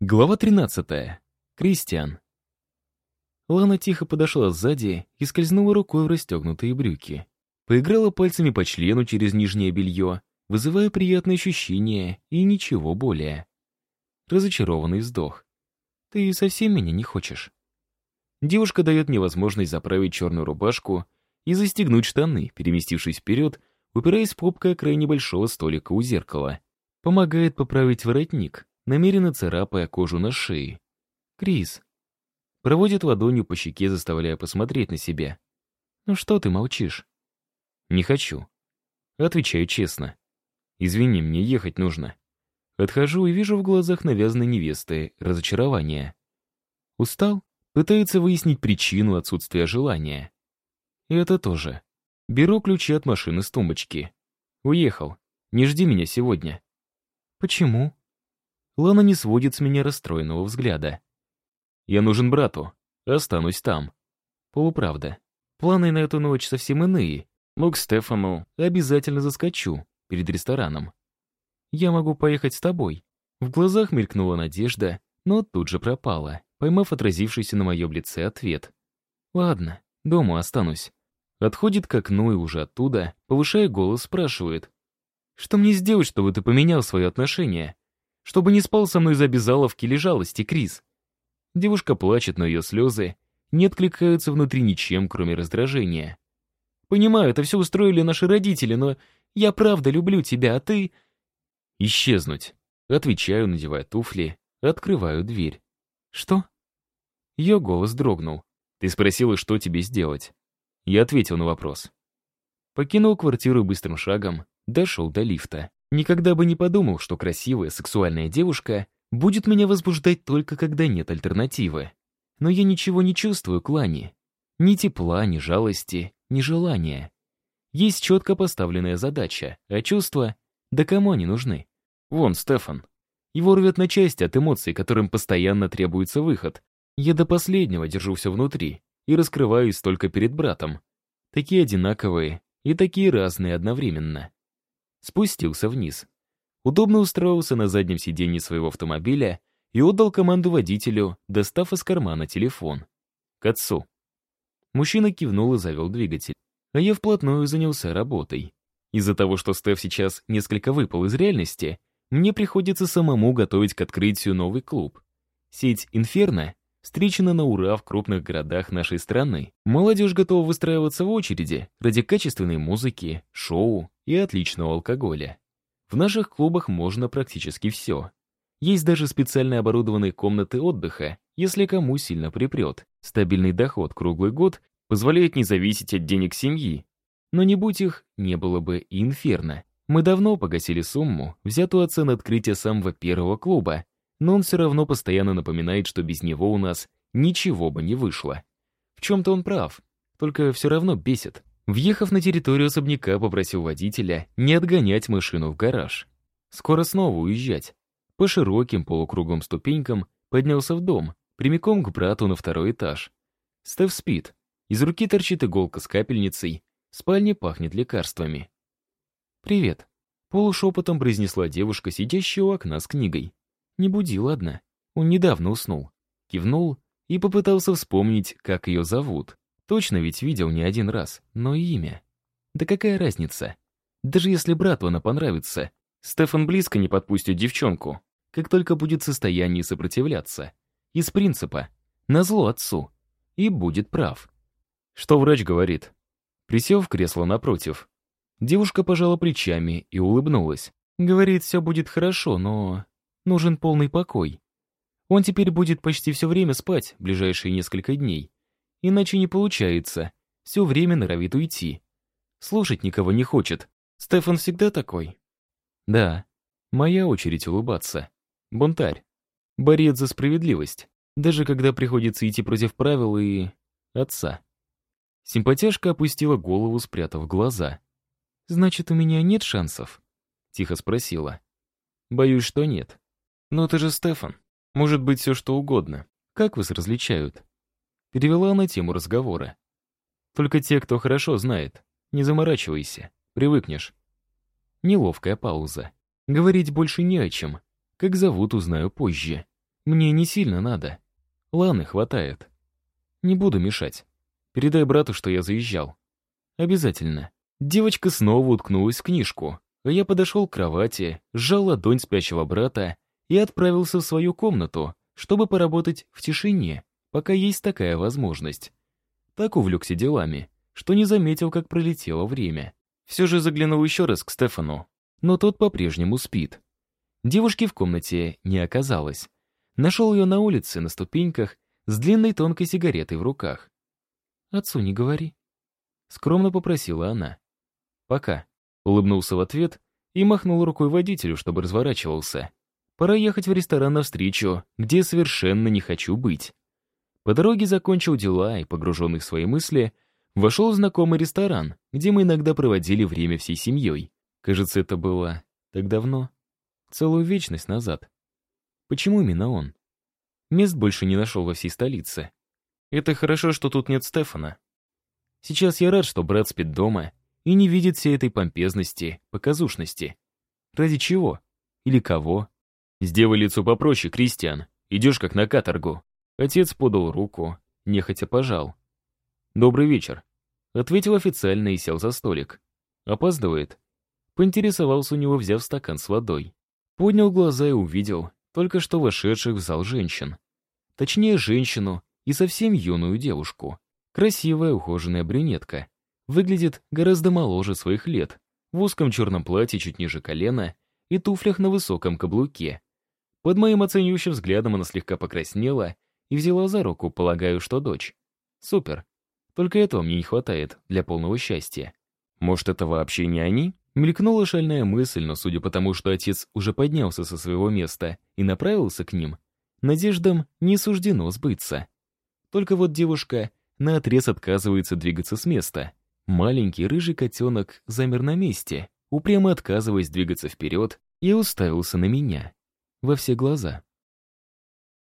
Глава 13. Кристиан. Лана тихо подошла сзади и скользнула рукой в расстегнутые брюки. Поиграла пальцами по члену через нижнее белье, вызывая приятные ощущения и ничего более. Разочарованный вздох. «Ты совсем меня не хочешь?» Девушка дает мне возможность заправить черную рубашку и застегнуть штаны, переместившись вперед, упираясь попкой о край небольшого столика у зеркала. Помогает поправить воротник, намеренно царапая кожу на шее. «Крис». Проводит ладонью по щеке, заставляя посмотреть на себя. «Ну что ты молчишь?» «Не хочу». Отвечаю честно. «Извини, мне ехать нужно». Отхожу и вижу в глазах навязанной невесты разочарование. Устал? Пытается выяснить причину отсутствия желания. И это тоже. Беру ключи от машины с тумбочки. Уехал. Не жди меня сегодня. Почему? Лана не сводит с меня расстроенного взгляда. «Я нужен брату. Останусь там». Полуправда. Планы на эту ночь совсем иные, но к Стефану обязательно заскочу перед рестораном. «Я могу поехать с тобой». В глазах мелькнула надежда, но тут же пропала, поймав отразившийся на моем лице ответ. «Ладно, дома останусь». Отходит к окну и уже оттуда, повышая голос, спрашивает. «Что мне сделать, чтобы ты поменял свое отношение?» Чтобы не спал со мной за обязаловки или жалости, Крис. Девушка плачет, но ее слезы не откликаются внутри ничем, кроме раздражения. Понимаю, это все устроили наши родители, но я правда люблю тебя, а ты... Исчезнуть. Отвечаю, надевая туфли, открываю дверь. Что? Ее голос дрогнул. Ты спросила, что тебе сделать. Я ответил на вопрос. Покинул квартиру быстрым шагом, дошел до лифта. Никогда бы не подумал, что красивая сексуальная девушка будет меня возбуждать только когда нет альтернативы. Но я ничего не чувствую к Лане. Ни тепла, ни жалости, ни желания. Есть четко поставленная задача, а чувства, да кому они нужны? Вон, Стефан. Его рвет на части от эмоций, которым постоянно требуется выход. Я до последнего держу все внутри и раскрываюсь только перед братом. Такие одинаковые и такие разные одновременно спустился вниз. Удобно устроился на заднем сиденье своего автомобиля и отдал команду водителю, достав из кармана телефон. К отцу. Мужчина кивнул и завел двигатель, а я вплотную занялся работой. Из-за того, что Стеф сейчас несколько выпал из реальности, мне приходится самому готовить к открытию новый клуб. Сеть «Инферно» встречена на ура в крупных городах нашей страны. Молодежь готова выстраиваться в очереди ради качественной музыки, шоу и отличного алкоголя. В наших клубах можно практически все. Есть даже специально оборудованные комнаты отдыха, если кому сильно припрет. Стабильный доход круглый год позволяет не зависеть от денег семьи. Но не будь их, не было бы и инферно. Мы давно погасили сумму, взятую от цен открытия самого первого клуба, но он все равно постоянно напоминает, что без него у нас ничего бы не вышло. В чем-то он прав, только все равно бесит. Въехав на территорию особняка, попросил водителя не отгонять машину в гараж. Скоро снова уезжать. По широким полукруглым ступенькам поднялся в дом, прямиком к брату на второй этаж. Стеф спит. Из руки торчит иголка с капельницей. В спальне пахнет лекарствами. «Привет», — полушепотом произнесла девушка, сидящая у окна с книгой. «Не буди, ладно? Он недавно уснул». Кивнул и попытался вспомнить, как ее зовут. Точно ведь видел не один раз, но имя. Да какая разница? Даже если брату она понравится, Стефан близко не подпустит девчонку, как только будет в состоянии сопротивляться. Из принципа. Назло отцу. И будет прав. Что врач говорит? Присел в кресло напротив. Девушка пожала плечами и улыбнулась. Говорит, все будет хорошо, но нужен полный покой. Он теперь будет почти все время спать ближайшие несколько дней. Иначе не получается. Все время норовит уйти. Слушать никого не хочет. Стефан всегда такой? Да. Моя очередь улыбаться. Бунтарь. Борец за справедливость. Даже когда приходится идти против правил и... отца. Симпатяшка опустила голову, спрятав глаза. «Значит, у меня нет шансов?» Тихо спросила. «Боюсь, что нет. Но ты же Стефан. Может быть, все что угодно. Как вас различают?» Перевела на тему разговора. «Только те, кто хорошо знает. Не заморачивайся, привыкнешь». Неловкая пауза. Говорить больше не о чем. Как зовут, узнаю позже. Мне не сильно надо. Ланы хватает. Не буду мешать. Передай брату, что я заезжал. Обязательно. Девочка снова уткнулась в книжку, а я подошел к кровати, сжал ладонь спящего брата и отправился в свою комнату, чтобы поработать в тишине, пока есть такая возможность. Так увлекся делами, что не заметил, как пролетело время. Все же заглянул еще раз к Стефану, но тот по-прежнему спит. Девушки в комнате не оказалось. Нашел ее на улице, на ступеньках, с длинной тонкой сигаретой в руках. «Отцу не говори», — скромно попросила она. «Пока», — улыбнулся в ответ и махнул рукой водителю, чтобы разворачивался. «Пора ехать в ресторан навстречу, где совершенно не хочу быть». По дороге закончил дела и, погруженный в свои мысли, вошел в знакомый ресторан, где мы иногда проводили время всей семьей. Кажется, это было так давно, целую вечность назад. Почему именно он? Мест больше не нашел во всей столице. Это хорошо, что тут нет Стефана. Сейчас я рад, что брат спит дома и не видит всей этой помпезности, показушности. Ради чего? Или кого? Сделай лицо попроще, Кристиан. Идешь как на каторгу. Отец подал руку, нехотя пожал. «Добрый вечер», — ответил официально и сел за столик. «Опаздывает?» Поинтересовался у него, взяв стакан с водой. Поднял глаза и увидел только что вошедших в зал женщин. Точнее, женщину и совсем юную девушку. Красивая, ухоженная брюнетка. Выглядит гораздо моложе своих лет, в узком черном платье чуть ниже колена и туфлях на высоком каблуке. Под моим оценивающим взглядом она слегка покраснела и взяла за руку, полагаю, что дочь. Супер. Только этого мне не хватает для полного счастья. Может, это вообще не они? Мелькнула шальная мысль, но судя по тому, что отец уже поднялся со своего места и направился к ним, надеждам не суждено сбыться. Только вот девушка наотрез отказывается двигаться с места. Маленький рыжий котенок замер на месте, упрямо отказываясь двигаться вперед, и уставился на меня. Во все глаза.